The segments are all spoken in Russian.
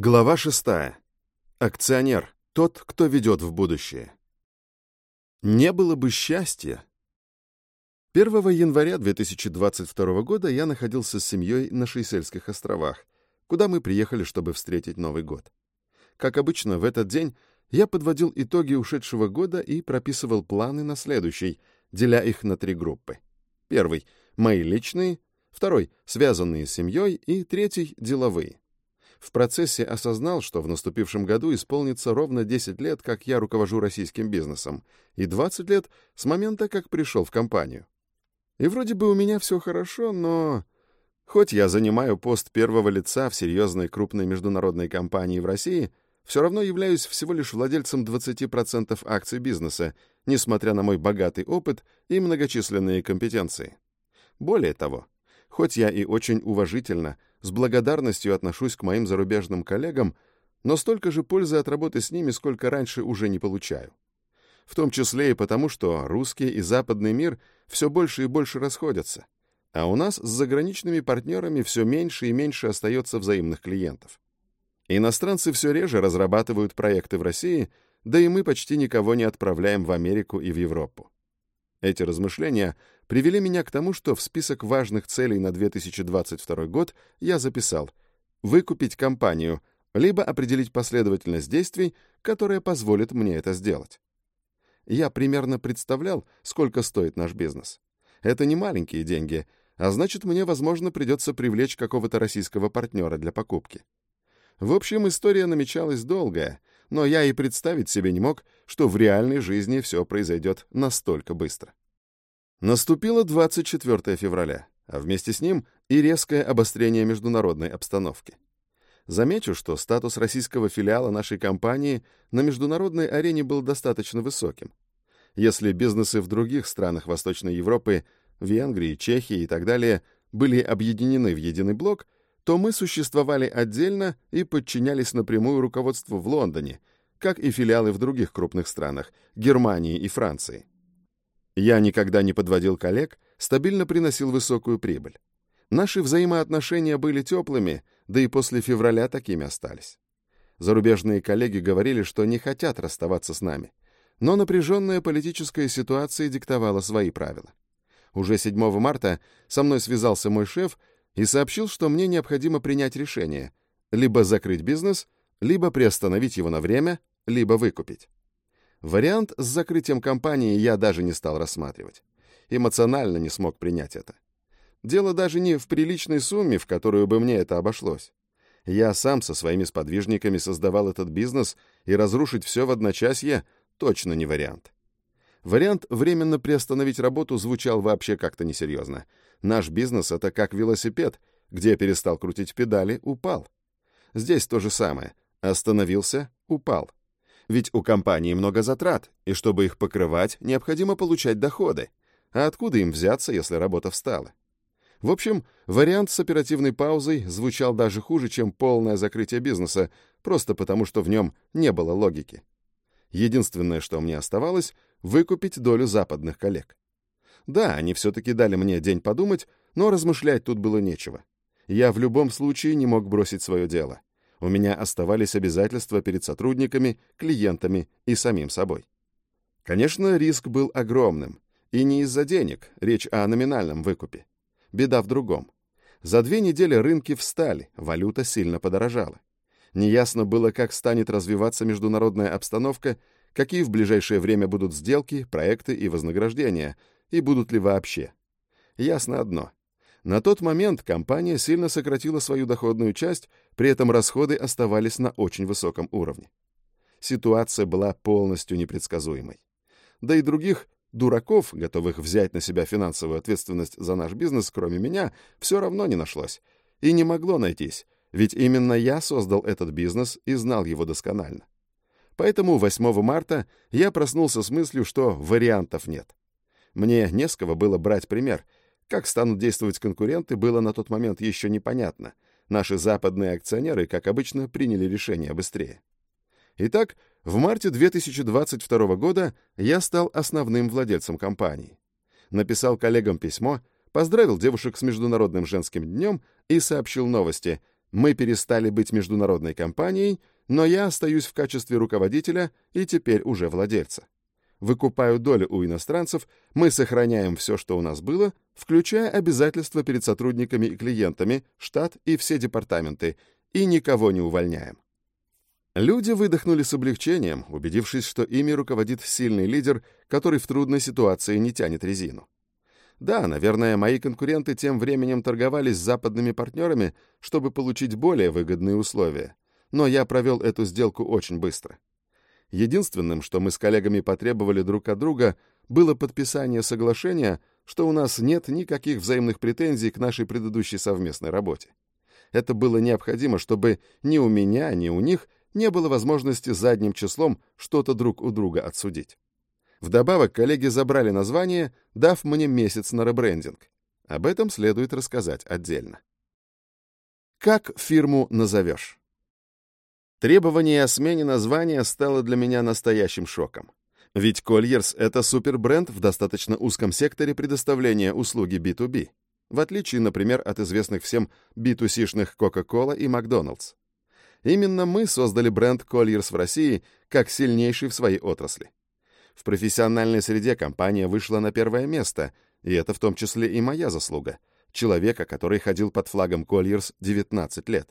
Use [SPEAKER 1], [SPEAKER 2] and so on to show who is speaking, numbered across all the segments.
[SPEAKER 1] Глава 6. Акционер. Тот, кто ведет в будущее. Не было бы счастья. 1 января 2022 года я находился с семьей на Шейсельских островах, куда мы приехали, чтобы встретить Новый год. Как обычно, в этот день я подводил итоги ушедшего года и прописывал планы на следующий, деля их на три группы. Первый — мои личные, второй — связанные с семьей и третий — деловые в процессе осознал, что в наступившем году исполнится ровно 10 лет, как я руковожу российским бизнесом, и 20 лет с момента, как пришел в компанию. И вроде бы у меня все хорошо, но... Хоть я занимаю пост первого лица в серьезной крупной международной компании в России, все равно являюсь всего лишь владельцем 20% акций бизнеса, несмотря на мой богатый опыт и многочисленные компетенции. Более того, хоть я и очень уважительно с благодарностью отношусь к моим зарубежным коллегам, но столько же пользы от работы с ними, сколько раньше уже не получаю. В том числе и потому, что русский и западный мир все больше и больше расходятся, а у нас с заграничными партнерами все меньше и меньше остается взаимных клиентов. Иностранцы все реже разрабатывают проекты в России, да и мы почти никого не отправляем в Америку и в Европу. Эти размышления привели меня к тому, что в список важных целей на 2022 год я записал «выкупить компанию», либо определить последовательность действий, которая позволит мне это сделать. Я примерно представлял, сколько стоит наш бизнес. Это не маленькие деньги, а значит, мне, возможно, придется привлечь какого-то российского партнера для покупки. В общем, история намечалась долгая, но я и представить себе не мог, что в реальной жизни все произойдет настолько быстро. Наступило 24 февраля, а вместе с ним и резкое обострение международной обстановки. Замечу, что статус российского филиала нашей компании на международной арене был достаточно высоким. Если бизнесы в других странах Восточной Европы, Венгрии, Чехии и так далее, были объединены в единый блок, то мы существовали отдельно и подчинялись напрямую руководству в Лондоне, как и филиалы в других крупных странах – Германии и Франции. Я никогда не подводил коллег, стабильно приносил высокую прибыль. Наши взаимоотношения были теплыми, да и после февраля такими остались. Зарубежные коллеги говорили, что не хотят расставаться с нами. Но напряженная политическая ситуация диктовала свои правила. Уже 7 марта со мной связался мой шеф и сообщил, что мне необходимо принять решение — либо закрыть бизнес, либо приостановить его на время, либо выкупить. Вариант с закрытием компании я даже не стал рассматривать. Эмоционально не смог принять это. Дело даже не в приличной сумме, в которую бы мне это обошлось. Я сам со своими сподвижниками создавал этот бизнес, и разрушить все в одночасье точно не вариант. Вариант временно приостановить работу звучал вообще как-то несерьезно. Наш бизнес — это как велосипед, где перестал крутить педали, упал. Здесь то же самое. Остановился — упал. Ведь у компании много затрат, и чтобы их покрывать, необходимо получать доходы. А откуда им взяться, если работа встала? В общем, вариант с оперативной паузой звучал даже хуже, чем полное закрытие бизнеса, просто потому что в нем не было логики. Единственное, что мне оставалось, выкупить долю западных коллег. Да, они все-таки дали мне день подумать, но размышлять тут было нечего. Я в любом случае не мог бросить свое дело у меня оставались обязательства перед сотрудниками, клиентами и самим собой. Конечно, риск был огромным. И не из-за денег, речь о номинальном выкупе. Беда в другом. За две недели рынки встали, валюта сильно подорожала. Неясно было, как станет развиваться международная обстановка, какие в ближайшее время будут сделки, проекты и вознаграждения, и будут ли вообще. Ясно одно. На тот момент компания сильно сократила свою доходную часть, при этом расходы оставались на очень высоком уровне. Ситуация была полностью непредсказуемой. Да и других дураков, готовых взять на себя финансовую ответственность за наш бизнес, кроме меня, все равно не нашлось. И не могло найтись, ведь именно я создал этот бизнес и знал его досконально. Поэтому 8 марта я проснулся с мыслью, что вариантов нет. Мне не с кого было брать пример — как станут действовать конкуренты, было на тот момент еще непонятно. Наши западные акционеры, как обычно, приняли решение быстрее. Итак, в марте 2022 года я стал основным владельцем компании. Написал коллегам письмо, поздравил девушек с Международным женским днем и сообщил новости. Мы перестали быть международной компанией, но я остаюсь в качестве руководителя и теперь уже владельца. Выкупаю долю у иностранцев, мы сохраняем все, что у нас было, включая обязательства перед сотрудниками и клиентами, штат и все департаменты, и никого не увольняем. Люди выдохнули с облегчением, убедившись, что ими руководит сильный лидер, который в трудной ситуации не тянет резину. Да, наверное, мои конкуренты тем временем торговались с западными партнерами, чтобы получить более выгодные условия. Но я провел эту сделку очень быстро. Единственным, что мы с коллегами потребовали друг от друга, было подписание соглашения, что у нас нет никаких взаимных претензий к нашей предыдущей совместной работе. Это было необходимо, чтобы ни у меня, ни у них не было возможности задним числом что-то друг у друга отсудить. Вдобавок, коллеги забрали название, дав мне месяц на ребрендинг. Об этом следует рассказать отдельно. Как фирму назовешь? Требование о смене названия стало для меня настоящим шоком. Ведь Colliers — это супербренд в достаточно узком секторе предоставления услуги B2B, в отличие, например, от известных всем B2C-шных Coca-Cola и McDonald's. Именно мы создали бренд Colliers в России как сильнейший в своей отрасли. В профессиональной среде компания вышла на первое место, и это в том числе и моя заслуга, человека, который ходил под флагом Colliers 19 лет.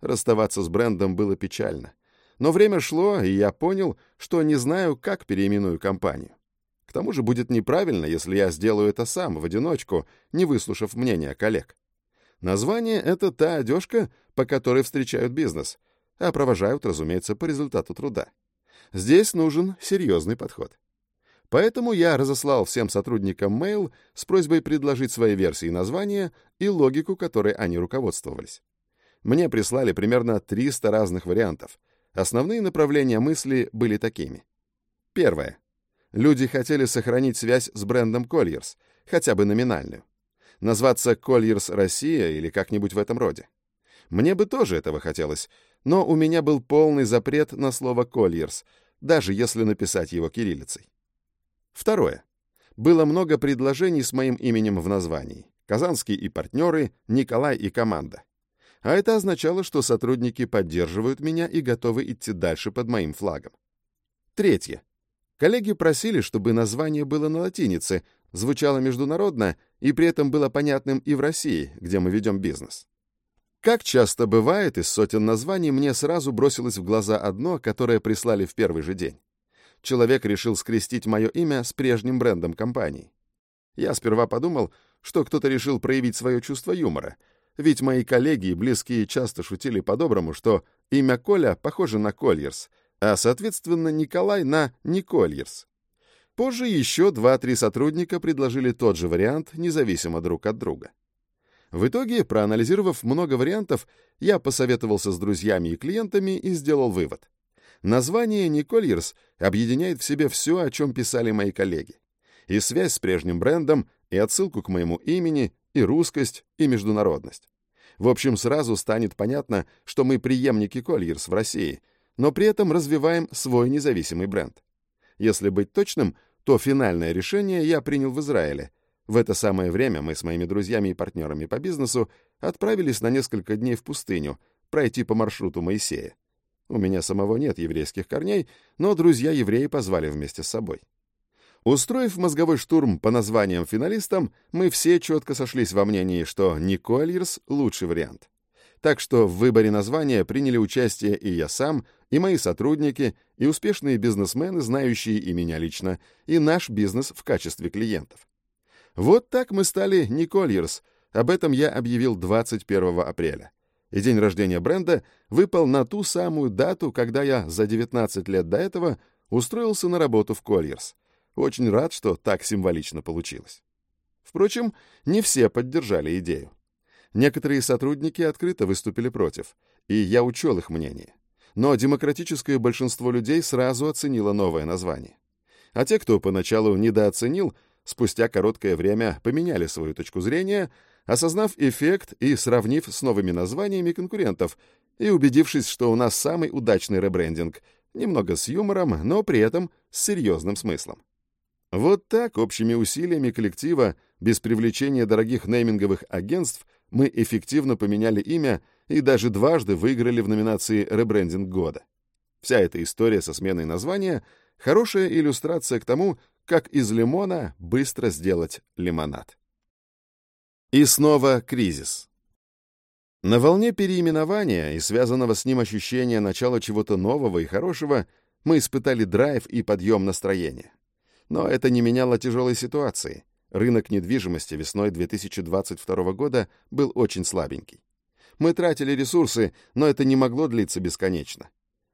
[SPEAKER 1] Расставаться с брендом было печально. Но время шло, и я понял, что не знаю, как переименую компанию. К тому же будет неправильно, если я сделаю это сам, в одиночку, не выслушав мнения коллег. Название — это та одежка, по которой встречают бизнес, а провожают, разумеется, по результату труда. Здесь нужен серьезный подход. Поэтому я разослал всем сотрудникам mail с просьбой предложить свои версии названия и логику, которой они руководствовались. Мне прислали примерно 300 разных вариантов. Основные направления мысли были такими. Первое. Люди хотели сохранить связь с брендом Colliers, хотя бы номинальную. Назваться Colliers Россия или как-нибудь в этом роде. Мне бы тоже этого хотелось, но у меня был полный запрет на слово «кольерс», даже если написать его кириллицей. Второе. Было много предложений с моим именем в названии. Казанский и партнеры, Николай и команда. А это означало, что сотрудники поддерживают меня и готовы идти дальше под моим флагом. Третье. Коллеги просили, чтобы название было на латинице, звучало международно и при этом было понятным и в России, где мы ведем бизнес. Как часто бывает, из сотен названий мне сразу бросилось в глаза одно, которое прислали в первый же день. Человек решил скрестить мое имя с прежним брендом компании. Я сперва подумал, что кто-то решил проявить свое чувство юмора, ведь мои коллеги и близкие часто шутили по-доброму, что имя Коля похоже на Кольерс, а, соответственно, Николай на Никольерс. Позже еще два-три сотрудника предложили тот же вариант, независимо друг от друга. В итоге, проанализировав много вариантов, я посоветовался с друзьями и клиентами и сделал вывод. Название «Никольерс» объединяет в себе все, о чем писали мои коллеги. И связь с прежним брендом, и отсылку к моему имени, и русскость, и международность. В общем, сразу станет понятно, что мы преемники Colliers в России, но при этом развиваем свой независимый бренд. Если быть точным, то финальное решение я принял в Израиле, в это самое время мы с моими друзьями и партнерами по бизнесу отправились на несколько дней в пустыню, пройти по маршруту Моисея. У меня самого нет еврейских корней, но друзья-евреи позвали вместе с собой. Устроив мозговой штурм по названиям финалистам, мы все четко сошлись во мнении, что Никольерс — лучший вариант. Так что в выборе названия приняли участие и я сам, и мои сотрудники, и успешные бизнесмены, знающие и меня лично, и наш бизнес в качестве клиентов. Вот так мы стали Никольерс. Об этом я объявил 21 апреля. И день рождения бренда выпал на ту самую дату, когда я за 19 лет до этого устроился на работу в Кольерс. Очень рад, что так символично получилось. Впрочем, не все поддержали идею. Некоторые сотрудники открыто выступили против, и я учел их мнение. Но демократическое большинство людей сразу оценило новое название. А те, кто поначалу недооценил, спустя короткое время поменяли свою точку зрения, осознав эффект и сравнив с новыми названиями конкурентов, и убедившись, что у нас самый удачный ребрендинг, немного с юмором, но при этом с серьезным смыслом. Вот так, общими усилиями коллектива, без привлечения дорогих нейминговых агентств, мы эффективно поменяли имя и даже дважды выиграли в номинации «Ребрендинг года». Вся эта история со сменой названия — хорошая иллюстрация к тому, как из лимона быстро сделать лимонад. И снова кризис. На волне переименования и связанного с ним ощущения начала чего-то нового и хорошего мы испытали драйв и подъем настроения. Но это не меняло тяжелой ситуации. Рынок недвижимости весной 2022 года был очень слабенький. Мы тратили ресурсы, но это не могло длиться бесконечно.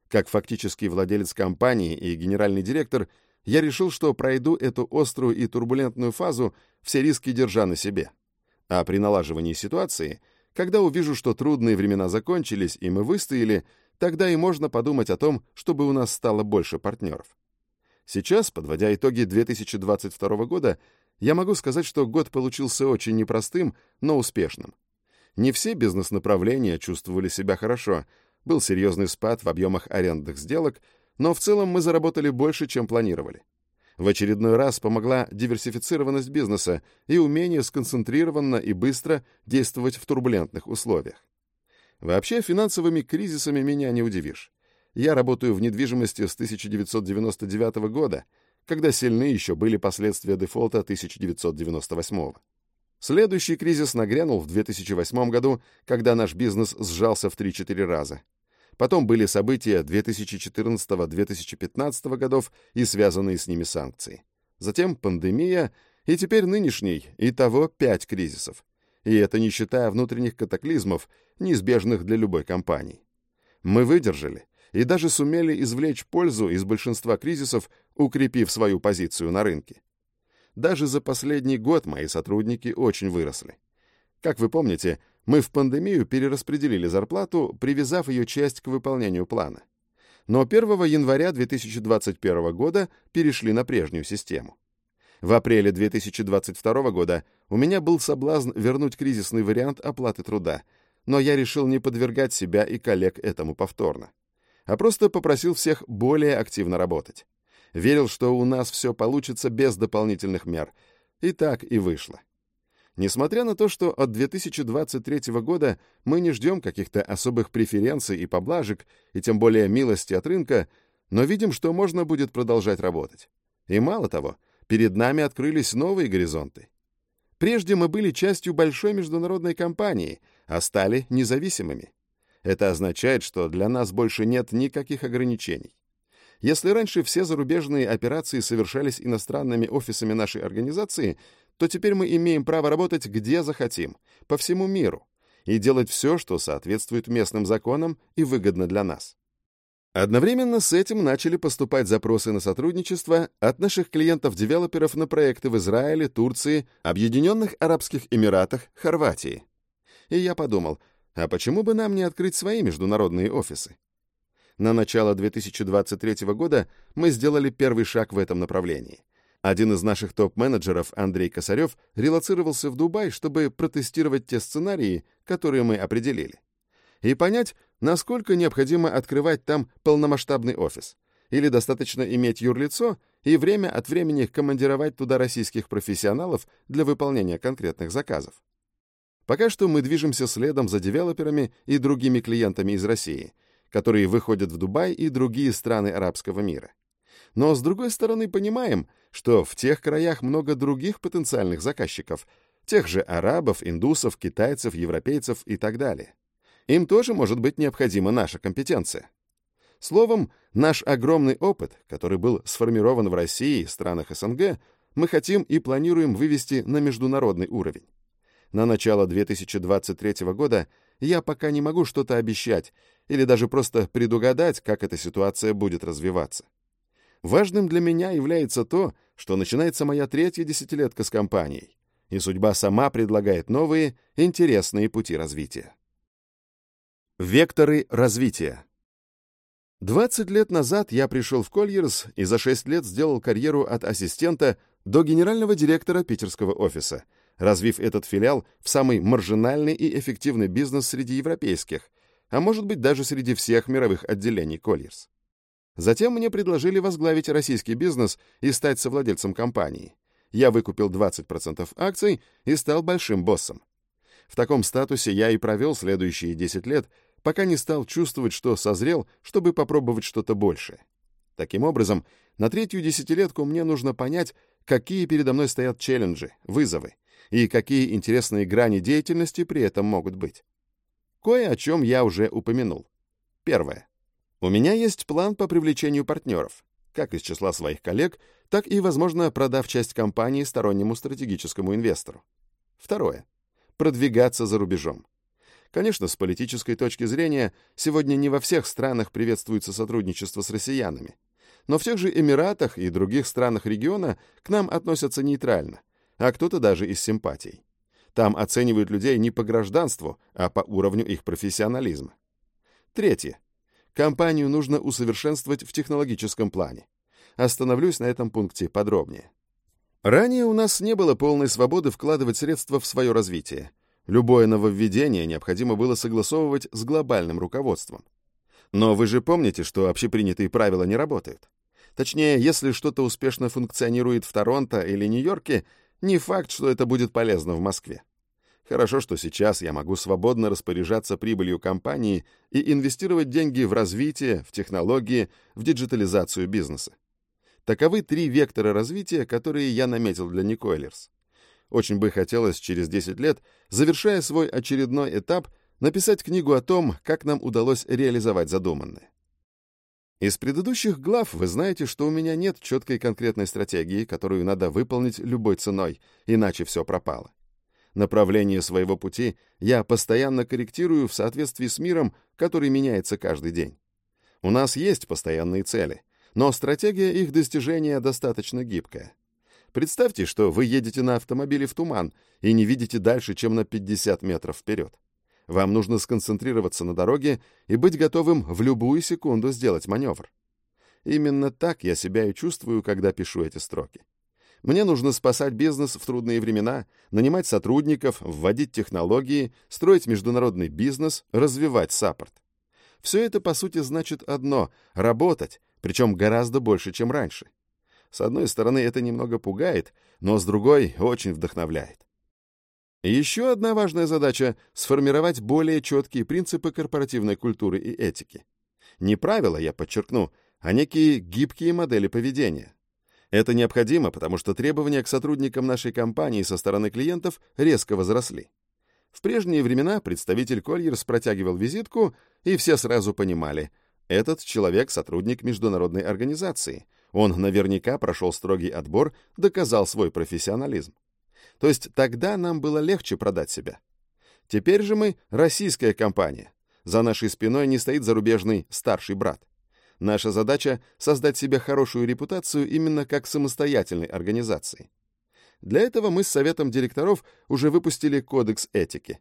[SPEAKER 1] Как фактический владелец компании и генеральный директор, я решил, что пройду эту острую и турбулентную фазу, все риски держа на себе. А при налаживании ситуации, когда увижу, что трудные времена закончились и мы выстояли, тогда и можно подумать о том, чтобы у нас стало больше партнеров. Сейчас, подводя итоги 2022 года, я могу сказать, что год получился очень непростым, но успешным. Не все бизнес-направления чувствовали себя хорошо. Был серьезный спад в объемах арендных сделок, но в целом мы заработали больше, чем планировали. В очередной раз помогла диверсифицированность бизнеса и умение сконцентрированно и быстро действовать в турбулентных условиях. Вообще финансовыми кризисами меня не удивишь. Я работаю в недвижимости с 1999 года, когда сильны еще были последствия дефолта 1998. Следующий кризис нагрянул в 2008 году, когда наш бизнес сжался в 3-4 раза. Потом были события 2014-2015 годов и связанные с ними санкции. Затем пандемия, и теперь нынешний, и того пять кризисов. И это не считая внутренних катаклизмов, неизбежных для любой компании. Мы выдержали и даже сумели извлечь пользу из большинства кризисов, укрепив свою позицию на рынке. Даже за последний год мои сотрудники очень выросли. Как вы помните, мы в пандемию перераспределили зарплату, привязав ее часть к выполнению плана. Но 1 января 2021 года перешли на прежнюю систему. В апреле 2022 года у меня был соблазн вернуть кризисный вариант оплаты труда, но я решил не подвергать себя и коллег этому повторно, а просто попросил всех более активно работать. Верил, что у нас все получится без дополнительных мер. И так и вышло. Несмотря на то, что от 2023 года мы не ждем каких-то особых преференций и поблажек, и тем более милости от рынка, но видим, что можно будет продолжать работать. И мало того, перед нами открылись новые горизонты. Прежде мы были частью большой международной компании, а стали независимыми. Это означает, что для нас больше нет никаких ограничений. Если раньше все зарубежные операции совершались иностранными офисами нашей организации, то теперь мы имеем право работать где захотим, по всему миру, и делать все, что соответствует местным законам и выгодно для нас. Одновременно с этим начали поступать запросы на сотрудничество от наших клиентов-девелоперов на проекты в Израиле, Турции, Объединенных Арабских Эмиратах, Хорватии. И я подумал, а почему бы нам не открыть свои международные офисы? На начало 2023 года мы сделали первый шаг в этом направлении. Один из наших топ-менеджеров, Андрей Косарев, релацировался в Дубай, чтобы протестировать те сценарии, которые мы определили. И понять, насколько необходимо открывать там полномасштабный офис. Или достаточно иметь юрлицо и время от времени командировать туда российских профессионалов для выполнения конкретных заказов. Пока что мы движемся следом за девелоперами и другими клиентами из России – которые выходят в Дубай и другие страны арабского мира. Но, с другой стороны, понимаем, что в тех краях много других потенциальных заказчиков, тех же арабов, индусов, китайцев, европейцев и так далее. Им тоже может быть необходима наша компетенция. Словом, наш огромный опыт, который был сформирован в России и странах СНГ, мы хотим и планируем вывести на международный уровень. На начало 2023 года я пока не могу что-то обещать или даже просто предугадать, как эта ситуация будет развиваться. Важным для меня является то, что начинается моя третья десятилетка с компанией, и судьба сама предлагает новые, интересные пути развития. Векторы развития 20 лет назад я пришел в Кольерс и за 6 лет сделал карьеру от ассистента до генерального директора питерского офиса — развив этот филиал в самый маржинальный и эффективный бизнес среди европейских, а может быть даже среди всех мировых отделений Colliers. Затем мне предложили возглавить российский бизнес и стать совладельцем компании. Я выкупил 20% акций и стал большим боссом. В таком статусе я и провел следующие 10 лет, пока не стал чувствовать, что созрел, чтобы попробовать что-то большее. Таким образом, на третью десятилетку мне нужно понять, какие передо мной стоят челленджи, вызовы, и какие интересные грани деятельности при этом могут быть. Кое о чем я уже упомянул. Первое. У меня есть план по привлечению партнеров, как из числа своих коллег, так и, возможно, продав часть компании стороннему стратегическому инвестору. Второе. Продвигаться за рубежом. Конечно, с политической точки зрения, сегодня не во всех странах приветствуется сотрудничество с россиянами. Но в тех же Эмиратах и других странах региона к нам относятся нейтрально, а кто-то даже из симпатий. Там оценивают людей не по гражданству, а по уровню их профессионализма. Третье. Компанию нужно усовершенствовать в технологическом плане. Остановлюсь на этом пункте подробнее. Ранее у нас не было полной свободы вкладывать средства в свое развитие. Любое нововведение необходимо было согласовывать с глобальным руководством. Но вы же помните, что общепринятые правила не работают. Точнее, если что-то успешно функционирует в Торонто или Нью-Йорке, не факт, что это будет полезно в Москве. Хорошо, что сейчас я могу свободно распоряжаться прибылью компании и инвестировать деньги в развитие, в технологии, в диджитализацию бизнеса. Таковы три вектора развития, которые я наметил для Никойлерс. Очень бы хотелось через 10 лет, завершая свой очередной этап, написать книгу о том, как нам удалось реализовать задуманное. Из предыдущих глав вы знаете, что у меня нет четкой конкретной стратегии, которую надо выполнить любой ценой, иначе все пропало. Направление своего пути я постоянно корректирую в соответствии с миром, который меняется каждый день. У нас есть постоянные цели, но стратегия их достижения достаточно гибкая. Представьте, что вы едете на автомобиле в туман и не видите дальше, чем на 50 метров вперед. Вам нужно сконцентрироваться на дороге и быть готовым в любую секунду сделать маневр. Именно так я себя и чувствую, когда пишу эти строки. Мне нужно спасать бизнес в трудные времена, нанимать сотрудников, вводить технологии, строить международный бизнес, развивать саппорт. Все это, по сути, значит одно — работать, причем гораздо больше, чем раньше. С одной стороны, это немного пугает, но с другой — очень вдохновляет. Еще одна важная задача — сформировать более четкие принципы корпоративной культуры и этики. Не правила, я подчеркну, а некие гибкие модели поведения. Это необходимо, потому что требования к сотрудникам нашей компании со стороны клиентов резко возросли. В прежние времена представитель Кольерс протягивал визитку, и все сразу понимали — этот человек — сотрудник международной организации. Он наверняка прошел строгий отбор, доказал свой профессионализм. То есть тогда нам было легче продать себя. Теперь же мы российская компания. За нашей спиной не стоит зарубежный старший брат. Наша задача — создать себе хорошую репутацию именно как самостоятельной организации. Для этого мы с советом директоров уже выпустили кодекс этики.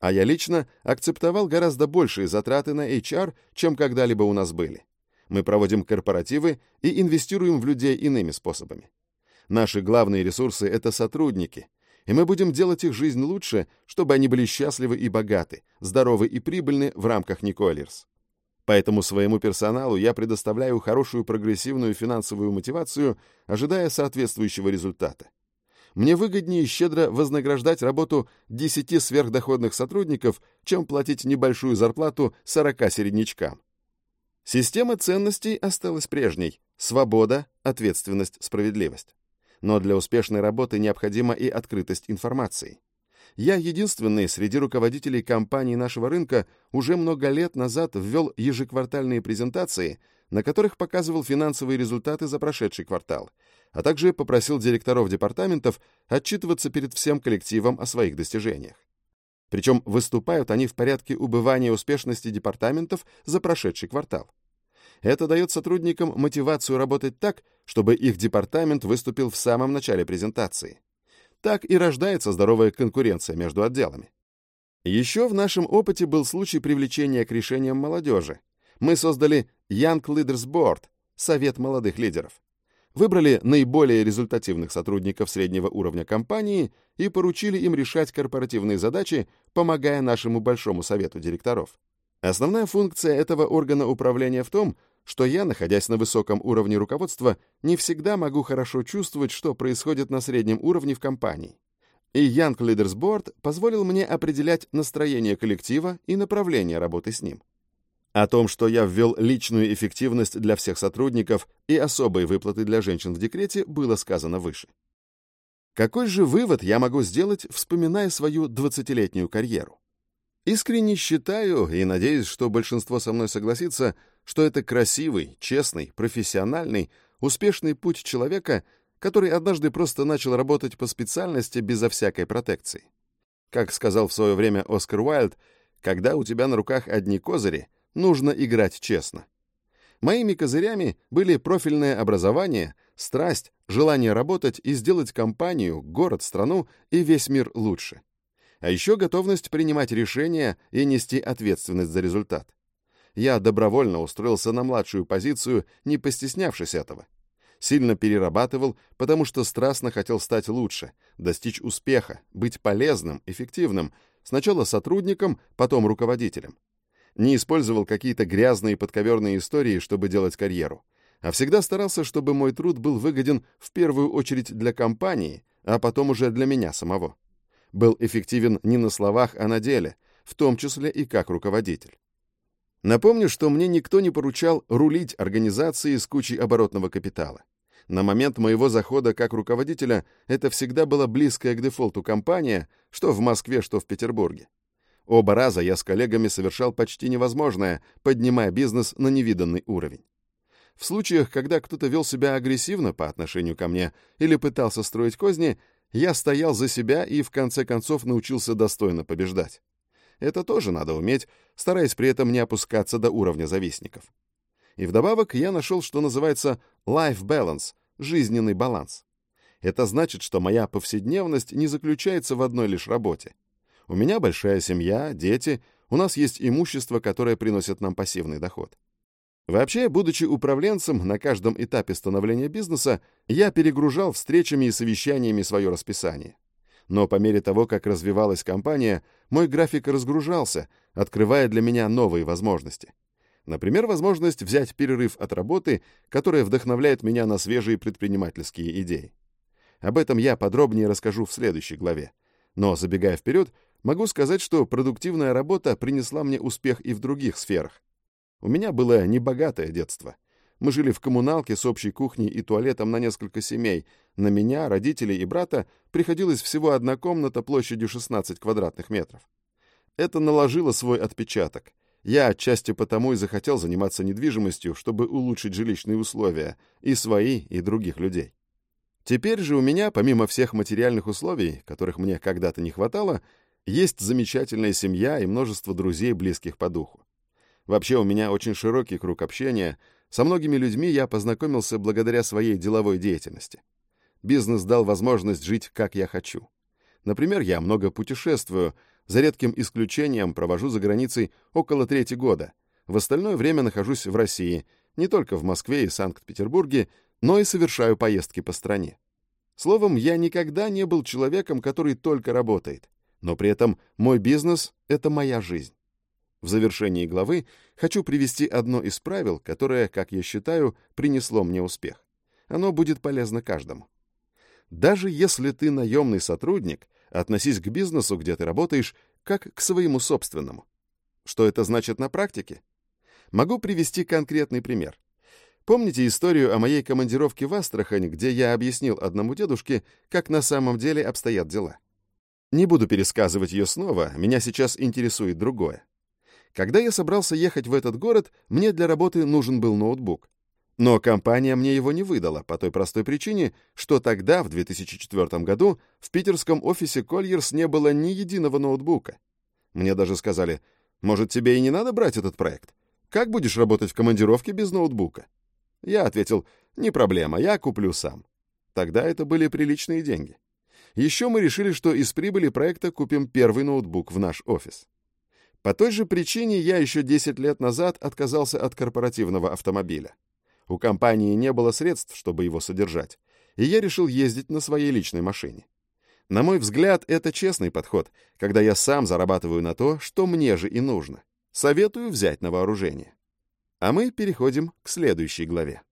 [SPEAKER 1] А я лично акцептовал гораздо большие затраты на HR, чем когда-либо у нас были. Мы проводим корпоративы и инвестируем в людей иными способами. Наши главные ресурсы — это сотрудники, и мы будем делать их жизнь лучше, чтобы они были счастливы и богаты, здоровы и прибыльны в рамках Николерс. Поэтому своему персоналу я предоставляю хорошую прогрессивную финансовую мотивацию, ожидая соответствующего результата. Мне выгоднее щедро вознаграждать работу 10 сверхдоходных сотрудников, чем платить небольшую зарплату 40 середнячкам. Система ценностей осталась прежней – свобода, ответственность, справедливость но для успешной работы необходима и открытость информации. Я единственный среди руководителей компаний нашего рынка уже много лет назад ввел ежеквартальные презентации, на которых показывал финансовые результаты за прошедший квартал, а также попросил директоров департаментов отчитываться перед всем коллективом о своих достижениях. Причем выступают они в порядке убывания успешности департаментов за прошедший квартал. Это дает сотрудникам мотивацию работать так, чтобы их департамент выступил в самом начале презентации. Так и рождается здоровая конкуренция между отделами. Еще в нашем опыте был случай привлечения к решениям молодежи. Мы создали Young Leaders Board — Совет молодых лидеров. Выбрали наиболее результативных сотрудников среднего уровня компании и поручили им решать корпоративные задачи, помогая нашему большому совету директоров. Основная функция этого органа управления в том, что я, находясь на высоком уровне руководства, не всегда могу хорошо чувствовать, что происходит на среднем уровне в компании. И Young Leaders Board позволил мне определять настроение коллектива и направление работы с ним. О том, что я ввел личную эффективность для всех сотрудников и особые выплаты для женщин в декрете, было сказано выше. Какой же вывод я могу сделать, вспоминая свою 20-летнюю карьеру? Искренне считаю и надеюсь, что большинство со мной согласится, что это красивый, честный, профессиональный, успешный путь человека, который однажды просто начал работать по специальности безо всякой протекции. Как сказал в свое время Оскар Уайльд, когда у тебя на руках одни козыри, нужно играть честно. Моими козырями были профильное образование, страсть, желание работать и сделать компанию, город, страну и весь мир лучше. А еще готовность принимать решения и нести ответственность за результат. Я добровольно устроился на младшую позицию, не постеснявшись этого сильно перерабатывал, потому что страстно хотел стать лучше, достичь успеха, быть полезным, эффективным, сначала сотрудником, потом руководителем. Не использовал какие-то грязные подковерные истории, чтобы делать карьеру, а всегда старался, чтобы мой труд был выгоден в первую очередь для компании, а потом уже для меня самого. Был эффективен не на словах, а на деле, в том числе и как руководитель. Напомню, что мне никто не поручал рулить организацией с кучей оборотного капитала. На момент моего захода как руководителя это всегда была близкая к дефолту компания, что в Москве, что в Петербурге. Оба раза я с коллегами совершал почти невозможное, поднимая бизнес на невиданный уровень. В случаях, когда кто-то вел себя агрессивно по отношению ко мне или пытался строить козни, я стоял за себя и в конце концов научился достойно побеждать. Это тоже надо уметь, стараясь при этом не опускаться до уровня завистников. И вдобавок я нашел, что называется life balance — жизненный баланс. Это значит, что моя повседневность не заключается в одной лишь работе. У меня большая семья, дети, у нас есть имущество, которое приносит нам пассивный доход. Вообще, будучи управленцем на каждом этапе становления бизнеса, я перегружал встречами и совещаниями свое расписание но по мере того, как развивалась компания, мой график разгружался, открывая для меня новые возможности. Например, возможность взять перерыв от работы, которая вдохновляет меня на свежие предпринимательские идеи. Об этом я подробнее расскажу в следующей главе. Но, забегая вперед, могу сказать, что продуктивная работа принесла мне успех и в других сферах. У меня было небогатое детство — мы жили в коммуналке с общей кухней и туалетом на несколько семей. На меня, родителей и брата приходилось всего одна комната площадью 16 квадратных метров. Это наложило свой отпечаток. Я отчасти потому и захотел заниматься недвижимостью, чтобы улучшить жилищные условия и свои, и других людей. Теперь же у меня, помимо всех материальных условий, которых мне когда-то не хватало, есть замечательная семья и множество друзей, близких по духу. Вообще у меня очень широкий круг общения — со многими людьми я познакомился благодаря своей деловой деятельности. Бизнес дал возможность жить, как я хочу. Например, я много путешествую, за редким исключением провожу за границей около трети года. В остальное время нахожусь в России, не только в Москве и Санкт-Петербурге, но и совершаю поездки по стране. Словом, я никогда не был человеком, который только работает, но при этом мой бизнес — это моя жизнь. В завершении главы хочу привести одно из правил, которое, как я считаю, принесло мне успех. Оно будет полезно каждому. Даже если ты наемный сотрудник, относись к бизнесу, где ты работаешь, как к своему собственному. Что это значит на практике? Могу привести конкретный пример. Помните историю о моей командировке в Астрахань, где я объяснил одному дедушке, как на самом деле обстоят дела? Не буду пересказывать ее снова, меня сейчас интересует другое. Когда я собрался ехать в этот город, мне для работы нужен был ноутбук. Но компания мне его не выдала по той простой причине, что тогда, в 2004 году, в питерском офисе Colliers не было ни единого ноутбука. Мне даже сказали, может, тебе и не надо брать этот проект? Как будешь работать в командировке без ноутбука? Я ответил, не проблема, я куплю сам. Тогда это были приличные деньги. Еще мы решили, что из прибыли проекта купим первый ноутбук в наш офис. По той же причине я еще 10 лет назад отказался от корпоративного автомобиля. У компании не было средств, чтобы его содержать, и я решил ездить на своей личной машине. На мой взгляд, это честный подход, когда я сам зарабатываю на то, что мне же и нужно. Советую взять на вооружение. А мы переходим к следующей главе.